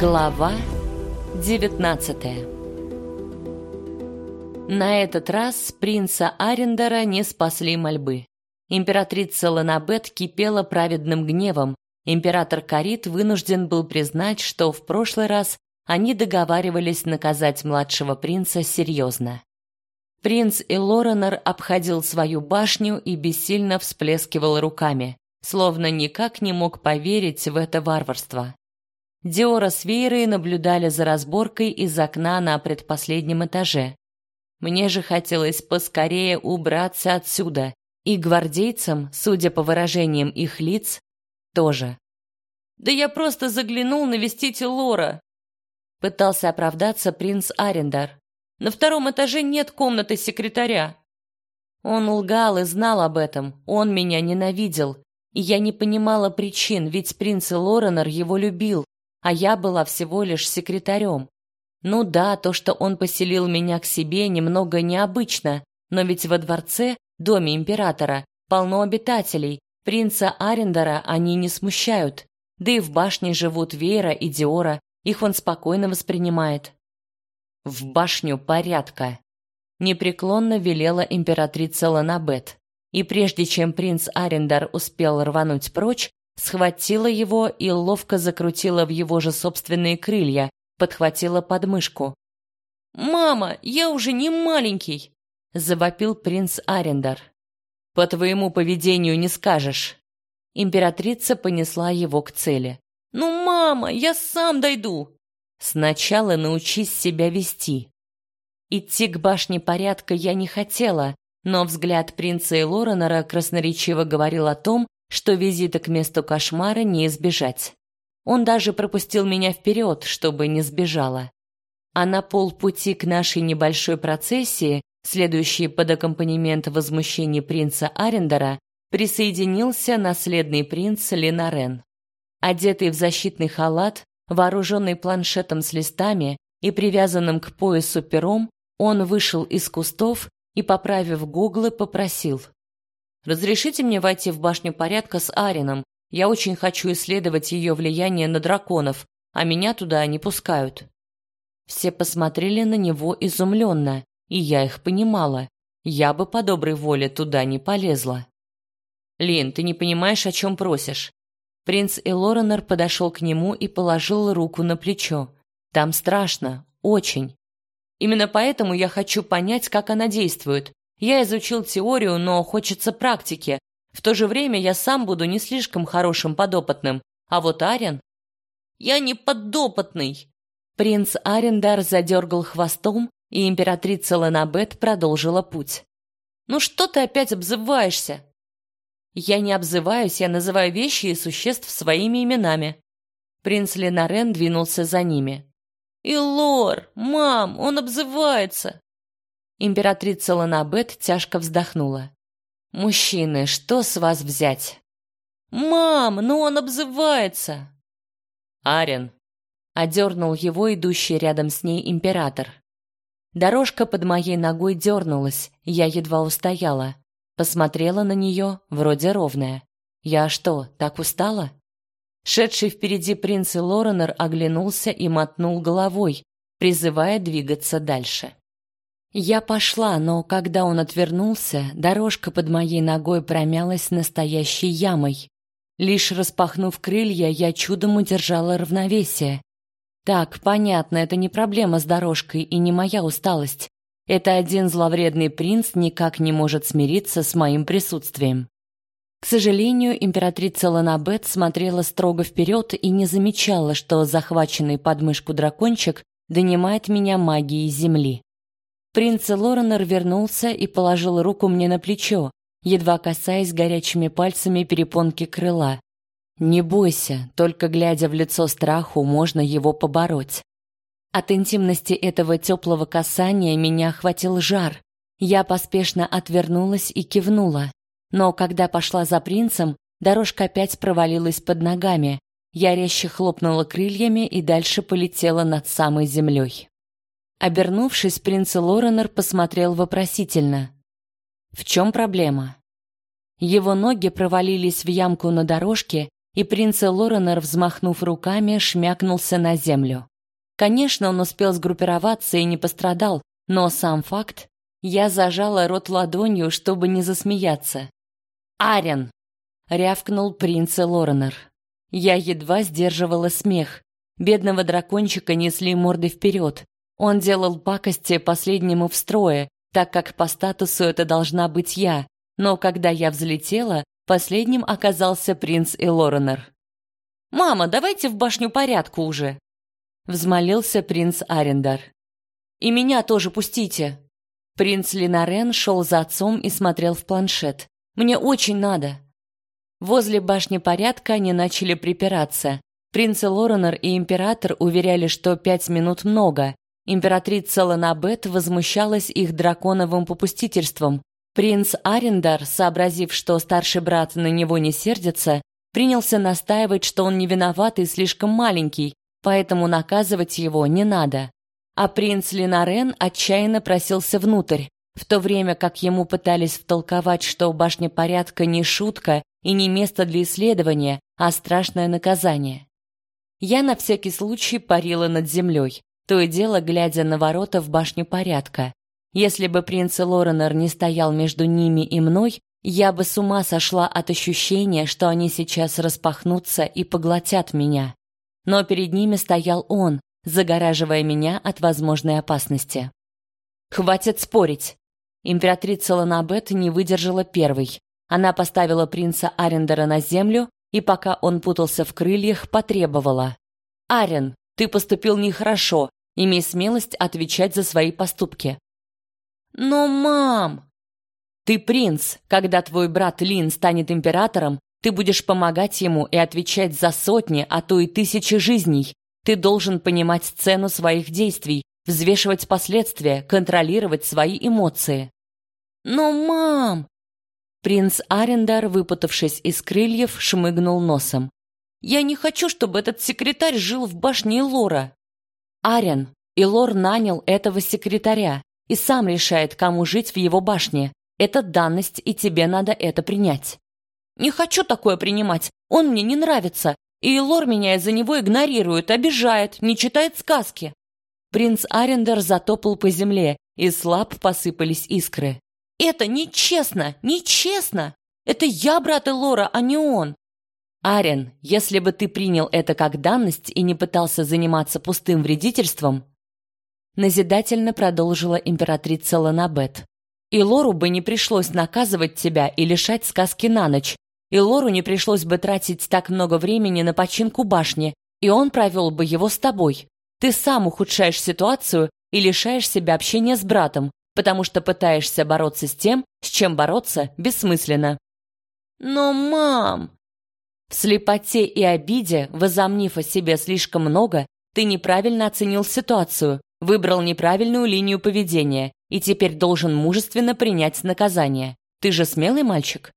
Глава 19 На этот раз принца Арендера не спасли мольбы. Императрица Ланабет кипела праведным гневом. Император Карит вынужден был признать, что в прошлый раз они договаривались наказать младшего принца серьезно. Принц Элоранор обходил свою башню и бессильно всплескивал руками, словно никак не мог поверить в это варварство. Диора с Вейрой наблюдали за разборкой из окна на предпоследнем этаже. Мне же хотелось поскорее убраться отсюда, и гвардейцам, судя по выражениям их лиц, тоже. «Да я просто заглянул навестить Лора!» Пытался оправдаться принц Арендар. На втором этаже нет комнаты секретаря. Он лгал и знал об этом. Он меня ненавидел. И я не понимала причин, ведь принц Лоренор его любил, а я была всего лишь секретарем. Ну да, то, что он поселил меня к себе, немного необычно, но ведь во дворце, доме императора, полно обитателей. Принца Арендера они не смущают. Да и в башне живут Вера и Диора, их он спокойно воспринимает в башню порядка, непреклонно велела императрица Ланабет. И прежде чем принц Арендар успел рвануть прочь, схватила его и ловко закрутила в его же собственные крылья, подхватила подмышку. «Мама, я уже не маленький!» — завопил принц Арендар. «По твоему поведению не скажешь». Императрица понесла его к цели. «Ну, мама, я сам дойду!» Сначала научись себя вести. Идти к башне порядка я не хотела, но взгляд принца и красноречиво говорил о том, что визита к месту кошмара не избежать. Он даже пропустил меня вперед, чтобы не сбежала. А на полпути к нашей небольшой процессии, следующей под аккомпанемент возмущений принца Арендера, присоединился наследный принц Ленарен. Одетый в защитный халат, Вооруженный планшетом с листами и привязанным к поясу пером, он вышел из кустов и, поправив гуглы, попросил. «Разрешите мне войти в башню порядка с Арином? Я очень хочу исследовать ее влияние на драконов, а меня туда не пускают». Все посмотрели на него изумленно, и я их понимала. Я бы по доброй воле туда не полезла. «Лин, ты не понимаешь, о чем просишь. Принц Элоренор подошел к нему и положил руку на плечо. Там страшно, очень. Именно поэтому я хочу понять, как она действует. Я изучил теорию, но хочется практики. В то же время я сам буду не слишком хорошим подопытным. А вот Арен... Я не подопытный. Принц Арендар задергал хвостом, и императрица Ланабет продолжила путь. «Ну что ты опять обзываешься? Я не обзываюсь, я называю вещи и существ своими именами. Принц Ленарен двинулся за ними. «Илор! Мам, он обзывается!» Императрица Ланабет тяжко вздохнула. «Мужчины, что с вас взять?» «Мам, ну он обзывается!» «Арен!» — одернул его идущий рядом с ней император. Дорожка под моей ногой дернулась, я едва устояла. Посмотрела на нее, вроде ровная. Я что, так устала? Шедший впереди принц Лоренор оглянулся и мотнул головой, призывая двигаться дальше. Я пошла, но когда он отвернулся, дорожка под моей ногой промялась настоящей ямой. Лишь распахнув крылья, я чудом удержала равновесие. Так, понятно, это не проблема с дорожкой и не моя усталость. Это один зловредный принц никак не может смириться с моим присутствием. К сожалению, императрица Ланабет смотрела строго вперед и не замечала, что захваченный под мышку дракончик донимает меня магией земли. Принц Лоренор вернулся и положил руку мне на плечо, едва касаясь горячими пальцами перепонки крыла. «Не бойся, только глядя в лицо страху, можно его побороть». От интимности этого теплого касания меня охватил жар. Я поспешно отвернулась и кивнула. Но когда пошла за принцем, дорожка опять провалилась под ногами. Я резко хлопнула крыльями и дальше полетела над самой землей. Обернувшись, принц Лоренор посмотрел вопросительно. В чем проблема? Его ноги провалились в ямку на дорожке, и принц Лоренор, взмахнув руками, шмякнулся на землю. Конечно, он успел сгруппироваться и не пострадал, но сам факт... Я зажала рот ладонью, чтобы не засмеяться. «Арен!» — рявкнул принц Лоренор. Я едва сдерживала смех. Бедного дракончика несли мордой вперед. Он делал пакости последнему в строе, так как по статусу это должна быть я. Но когда я взлетела, последним оказался принц Элоренор. «Мама, давайте в башню порядку уже!» Взмолился принц Арендар. «И меня тоже пустите!» Принц Линарен шел за отцом и смотрел в планшет. «Мне очень надо!» Возле башни порядка они начали припираться. Принц Лоренор и император уверяли, что пять минут много. Императрица Ланабет возмущалась их драконовым попустительством. Принц Арендар, сообразив, что старший брат на него не сердится, принялся настаивать, что он не виноват и слишком маленький, поэтому наказывать его не надо. А принц Линарен отчаянно просился внутрь, в то время как ему пытались втолковать, что башня порядка не шутка и не место для исследования, а страшное наказание. Я на всякий случай парила над землей, то и дело глядя на ворота в башню порядка. Если бы принц Лоренор не стоял между ними и мной, я бы с ума сошла от ощущения, что они сейчас распахнутся и поглотят меня. Но перед ними стоял он, загораживая меня от возможной опасности. Хватит спорить. Императрица Ланабет не выдержала первой. Она поставила принца Арендера на землю и пока он путался в крыльях, потребовала: "Арен, ты поступил нехорошо. Имей смелость отвечать за свои поступки". "Но, мам, ты принц. Когда твой брат Лин станет императором, ты будешь помогать ему и отвечать за сотни, а то и тысячи жизней. Ты должен понимать цену своих действий, взвешивать последствия, контролировать свои эмоции. Но, мам, Принц Арендар, выпутавшись из крыльев, шмыгнул носом. «Я не хочу, чтобы этот секретарь жил в башне Лора». «Арен, Илор нанял этого секретаря и сам решает, кому жить в его башне. Это данность, и тебе надо это принять». «Не хочу такое принимать. Он мне не нравится. И Илор меня из-за него игнорирует, обижает, не читает сказки». Принц Арендер затопал по земле, и слаб посыпались искры. Это нечестно, нечестно. Это я брат Элора, а не он. Арен, если бы ты принял это как данность и не пытался заниматься пустым вредительством, назидательно продолжила императрица Ланабет. И Лору бы не пришлось наказывать тебя и лишать сказки на ночь. И Лору не пришлось бы тратить так много времени на починку башни, и он провел бы его с тобой. Ты сам ухудшаешь ситуацию и лишаешь себя общения с братом, потому что пытаешься бороться с тем, с чем бороться бессмысленно. Но, мам, в слепоте и обиде, возомнив о себе слишком много, ты неправильно оценил ситуацию, выбрал неправильную линию поведения и теперь должен мужественно принять наказание. Ты же смелый мальчик?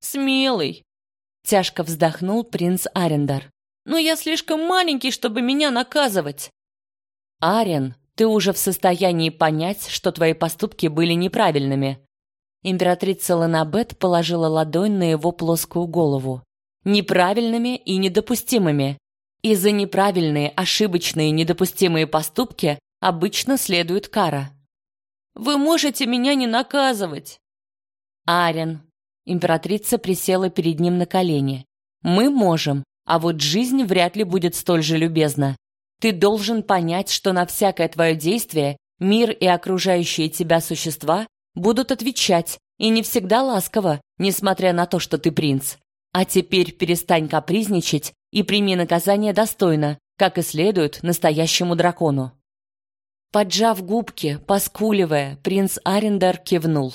Смелый, тяжко вздохнул принц Арендар. Но я слишком маленький, чтобы меня наказывать. Арен, ты уже в состоянии понять, что твои поступки были неправильными. Императрица Ланабет положила ладонь на его плоскую голову. Неправильными и недопустимыми. И за неправильные, ошибочные, недопустимые поступки обычно следует кара. Вы можете меня не наказывать. Арен. Императрица присела перед ним на колени. Мы можем, а вот жизнь вряд ли будет столь же любезна. Ты должен понять, что на всякое твое действие мир и окружающие тебя существа будут отвечать, и не всегда ласково, несмотря на то, что ты принц. А теперь перестань капризничать и прими наказание достойно, как и следует настоящему дракону. Поджав губки, поскуливая, принц Арендар кивнул.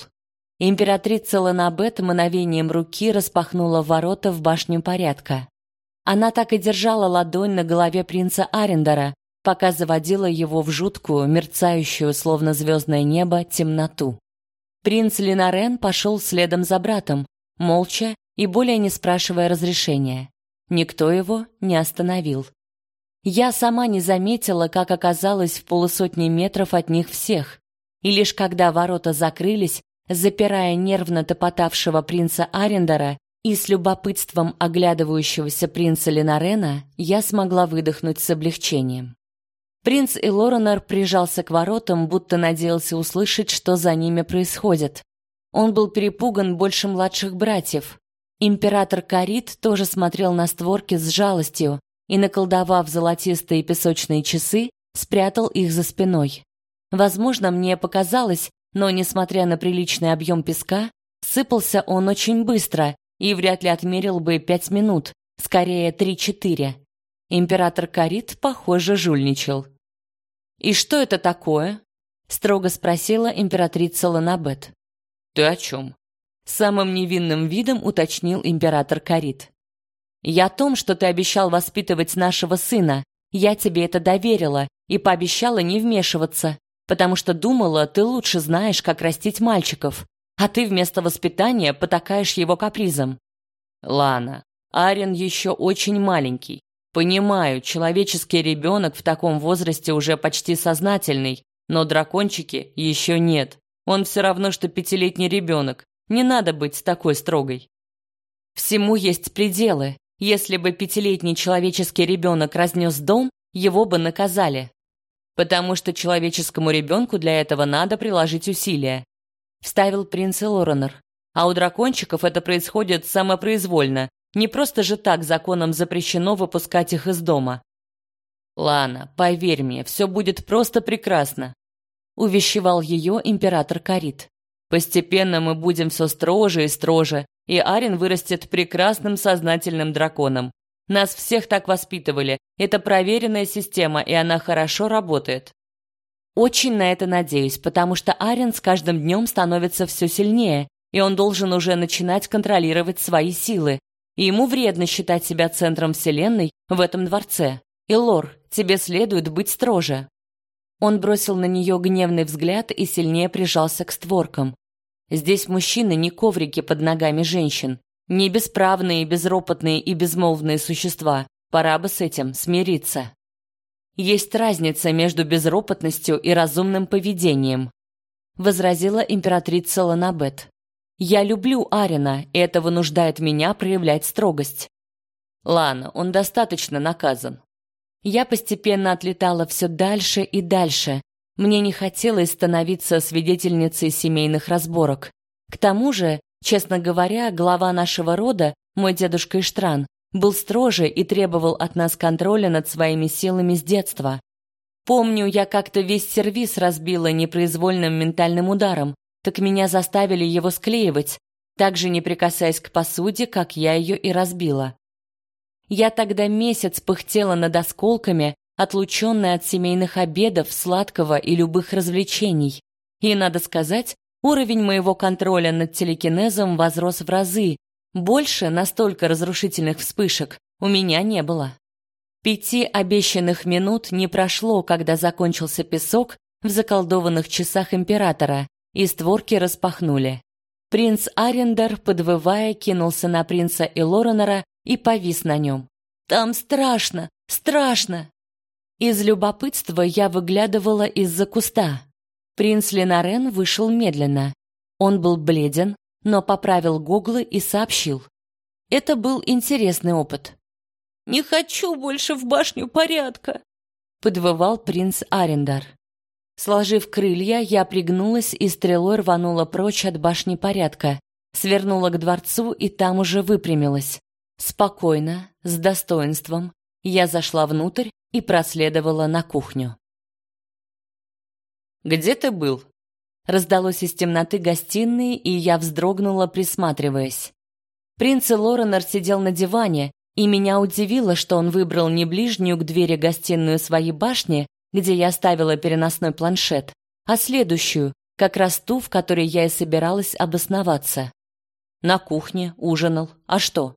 Императрица Ланабет мановением руки распахнула ворота в башню порядка. Она так и держала ладонь на голове принца Арендера, пока заводила его в жуткую, мерцающую, словно звездное небо, темноту. Принц Линарен пошел следом за братом, молча и более не спрашивая разрешения. Никто его не остановил. Я сама не заметила, как оказалась в полусотни метров от них всех. И лишь когда ворота закрылись, запирая нервно топотавшего принца Арендера, И с любопытством оглядывающегося принца Ленарена я смогла выдохнуть с облегчением. Принц Элоранор прижался к воротам, будто надеялся услышать, что за ними происходит. Он был перепуган больше младших братьев. Император Карит тоже смотрел на створки с жалостью и, наколдовав золотистые песочные часы, спрятал их за спиной. Возможно, мне показалось, но, несмотря на приличный объем песка, сыпался он очень быстро и вряд ли отмерил бы пять минут, скорее три-четыре. Император Карит, похоже, жульничал. «И что это такое?» — строго спросила императрица Ланабет. «Ты о чем?» — самым невинным видом уточнил император Карит. «Я о том, что ты обещал воспитывать нашего сына. Я тебе это доверила и пообещала не вмешиваться потому что думала, ты лучше знаешь, как растить мальчиков, а ты вместо воспитания потакаешь его капризом. Лана, Арен еще очень маленький. Понимаю, человеческий ребенок в таком возрасте уже почти сознательный, но дракончики еще нет. Он все равно, что пятилетний ребенок. Не надо быть такой строгой. Всему есть пределы. Если бы пятилетний человеческий ребенок разнес дом, его бы наказали потому что человеческому ребенку для этого надо приложить усилия», — вставил принц Лоренор. «А у дракончиков это происходит самопроизвольно, не просто же так законом запрещено выпускать их из дома». «Лана, поверь мне, все будет просто прекрасно», — увещевал ее император Карит. «Постепенно мы будем все строже и строже, и Арин вырастет прекрасным сознательным драконом. Нас всех так воспитывали. Это проверенная система, и она хорошо работает. Очень на это надеюсь, потому что Арен с каждым днем становится все сильнее, и он должен уже начинать контролировать свои силы. И ему вредно считать себя центром вселенной в этом дворце. И Лор, тебе следует быть строже. Он бросил на нее гневный взгляд и сильнее прижался к створкам. Здесь мужчины не коврики под ногами женщин. Не бесправные, безропотные и безмолвные существа. Пора бы с этим смириться. Есть разница между безропотностью и разумным поведением, возразила императрица Ланабет. Я люблю Арина, и это вынуждает меня проявлять строгость. Лана, он достаточно наказан. Я постепенно отлетала все дальше и дальше. Мне не хотелось становиться свидетельницей семейных разборок. К тому же, Честно говоря, глава нашего рода, мой дедушка Иштран, был строже и требовал от нас контроля над своими силами с детства. Помню, я как-то весь сервис разбила непроизвольным ментальным ударом, так меня заставили его склеивать, также не прикасаясь к посуде, как я ее и разбила. Я тогда месяц пыхтела над осколками, отлученная от семейных обедов, сладкого и любых развлечений. И, надо сказать, Уровень моего контроля над телекинезом возрос в разы. Больше настолько разрушительных вспышек у меня не было. Пяти обещанных минут не прошло, когда закончился песок в заколдованных часах императора, и створки распахнули. Принц Арендер, подвывая, кинулся на принца Элоренора и повис на нем. «Там страшно! Страшно!» Из любопытства я выглядывала из-за куста. Принц Ленарен вышел медленно. Он был бледен, но поправил гоглы и сообщил. Это был интересный опыт. «Не хочу больше в башню порядка», — подвывал принц Арендар. Сложив крылья, я пригнулась и стрелой рванула прочь от башни порядка, свернула к дворцу и там уже выпрямилась. Спокойно, с достоинством, я зашла внутрь и проследовала на кухню. Где ты был?» Раздалось из темноты гостиной, и я вздрогнула, присматриваясь. Принц Лоренор сидел на диване, и меня удивило, что он выбрал не ближнюю к двери гостиную своей башни, где я оставила переносной планшет, а следующую, как раз ту, в которой я и собиралась обосноваться. На кухне ужинал. А что?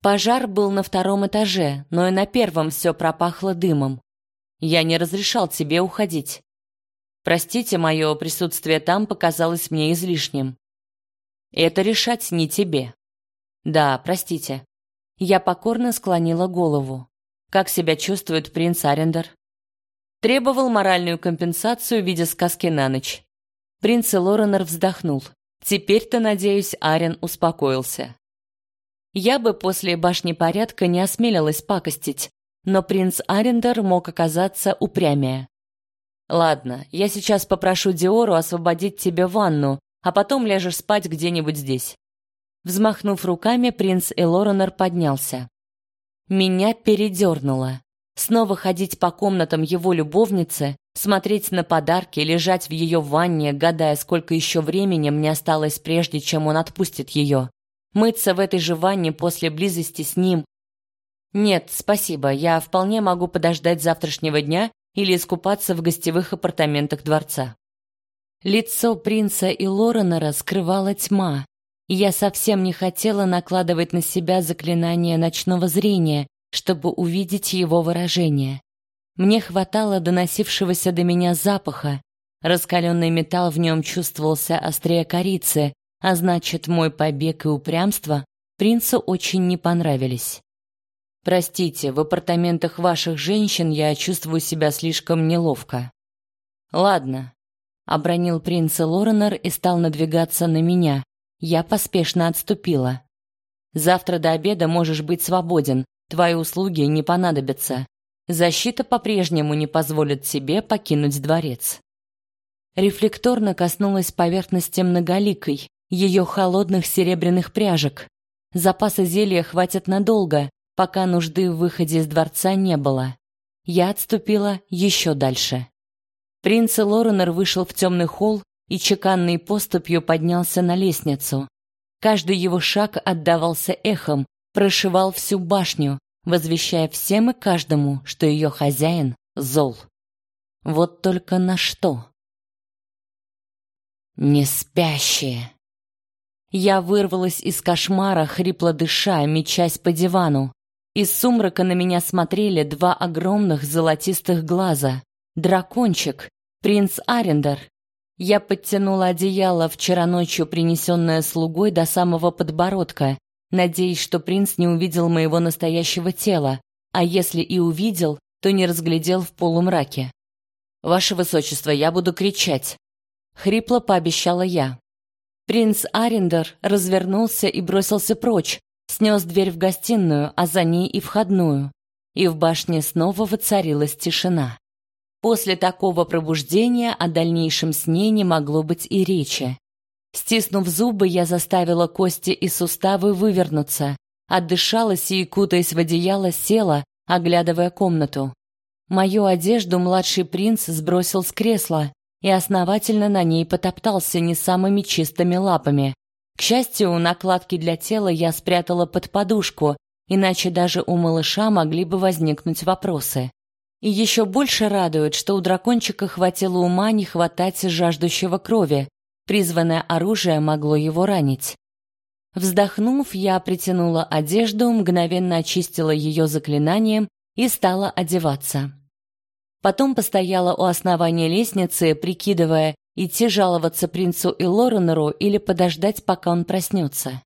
Пожар был на втором этаже, но и на первом все пропахло дымом. Я не разрешал тебе уходить. Простите, мое присутствие там показалось мне излишним. Это решать не тебе. Да, простите. Я покорно склонила голову. Как себя чувствует принц Арендер? Требовал моральную компенсацию в виде сказки на ночь. Принц Лоренор вздохнул. Теперь-то, надеюсь, Арен успокоился. Я бы после башни порядка не осмелилась пакостить, но принц Арендер мог оказаться упрямее. Ладно, я сейчас попрошу Диору освободить тебе ванну, а потом ляжешь спать где-нибудь здесь. Взмахнув руками, принц Элоранер поднялся. Меня передернуло. Снова ходить по комнатам его любовницы, смотреть на подарки, лежать в ее ванне, гадая, сколько еще времени мне осталось прежде, чем он отпустит ее. Мыться в этой же ванне после близости с ним. Нет, спасибо, я вполне могу подождать завтрашнего дня или искупаться в гостевых апартаментах дворца. Лицо принца и Лорена раскрывала тьма, и я совсем не хотела накладывать на себя заклинание ночного зрения, чтобы увидеть его выражение. Мне хватало доносившегося до меня запаха. Раскаленный металл в нем чувствовался острее корицы, а значит, мой побег и упрямство принцу очень не понравились. Простите, в апартаментах ваших женщин я чувствую себя слишком неловко. Ладно, обронил принц Лоренор и стал надвигаться на меня. Я поспешно отступила. Завтра до обеда можешь быть свободен, Твои услуги не понадобятся. Защита по-прежнему не позволит тебе покинуть дворец. Рефлекторно коснулась поверхности многоликой, ее холодных серебряных пряжек. Запаса зелья хватит надолго, пока нужды в выходе из дворца не было. Я отступила еще дальше. Принц Лоренор вышел в темный холл и чеканной поступью поднялся на лестницу. Каждый его шаг отдавался эхом, прошивал всю башню, возвещая всем и каждому, что ее хозяин зол. Вот только на что? Не спящие. Я вырвалась из кошмара, хрипло дыша, мечась по дивану. Из сумрака на меня смотрели два огромных золотистых глаза. Дракончик, принц Арендер. Я подтянула одеяло, вчера ночью принесенное слугой до самого подбородка, надеясь, что принц не увидел моего настоящего тела, а если и увидел, то не разглядел в полумраке. «Ваше высочество, я буду кричать!» Хрипло пообещала я. Принц Арендер развернулся и бросился прочь, снес дверь в гостиную, а за ней и входную. И в башне снова воцарилась тишина. После такого пробуждения о дальнейшем сне не могло быть и речи. Стиснув зубы, я заставила кости и суставы вывернуться, отдышалась и, кутаясь в одеяло, села, оглядывая комнату. Мою одежду младший принц сбросил с кресла и основательно на ней потоптался не самыми чистыми лапами. К счастью, накладки для тела я спрятала под подушку, иначе даже у малыша могли бы возникнуть вопросы. И еще больше радует, что у дракончика хватило ума не хватать жаждущего крови, Призванное оружие могло его ранить. Вздохнув, я притянула одежду, мгновенно очистила ее заклинанием и стала одеваться. Потом постояла у основания лестницы, прикидывая, идти жаловаться принцу и Лоренеру или подождать, пока он проснется.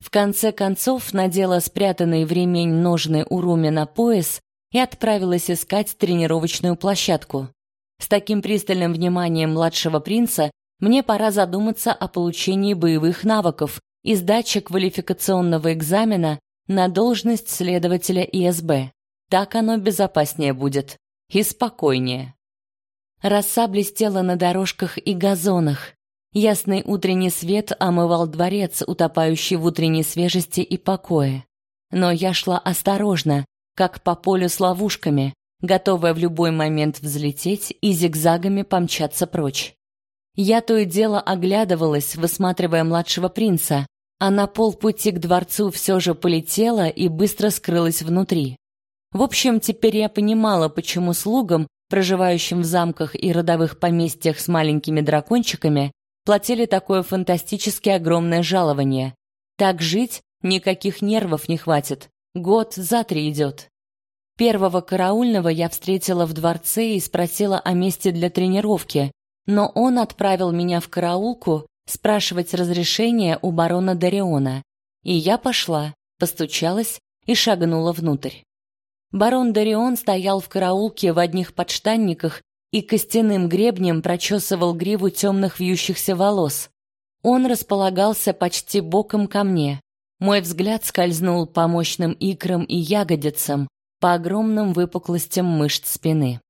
В конце концов надела спрятанный в ремень ножны у Руми на пояс и отправилась искать тренировочную площадку. С таким пристальным вниманием младшего принца мне пора задуматься о получении боевых навыков и сдаче квалификационного экзамена на должность следователя ИСБ. Так оно безопаснее будет и спокойнее. Роса блестела на дорожках и газонах. Ясный утренний свет омывал дворец, утопающий в утренней свежести и покое. Но я шла осторожно, как по полю с ловушками, готовая в любой момент взлететь и зигзагами помчаться прочь. Я то и дело оглядывалась, высматривая младшего принца, а на полпути к дворцу все же полетела и быстро скрылась внутри. В общем, теперь я понимала, почему слугам, проживающим в замках и родовых поместьях с маленькими дракончиками, платили такое фантастически огромное жалование. Так жить никаких нервов не хватит. Год за три идет. Первого караульного я встретила в дворце и спросила о месте для тренировки, но он отправил меня в караулку спрашивать разрешения у барона Дариона. И я пошла, постучалась и шагнула внутрь. Барон Дарион стоял в караулке в одних подштанниках и костяным гребнем прочесывал гриву темных вьющихся волос. Он располагался почти боком ко мне. Мой взгляд скользнул по мощным икрам и ягодицам, по огромным выпуклостям мышц спины.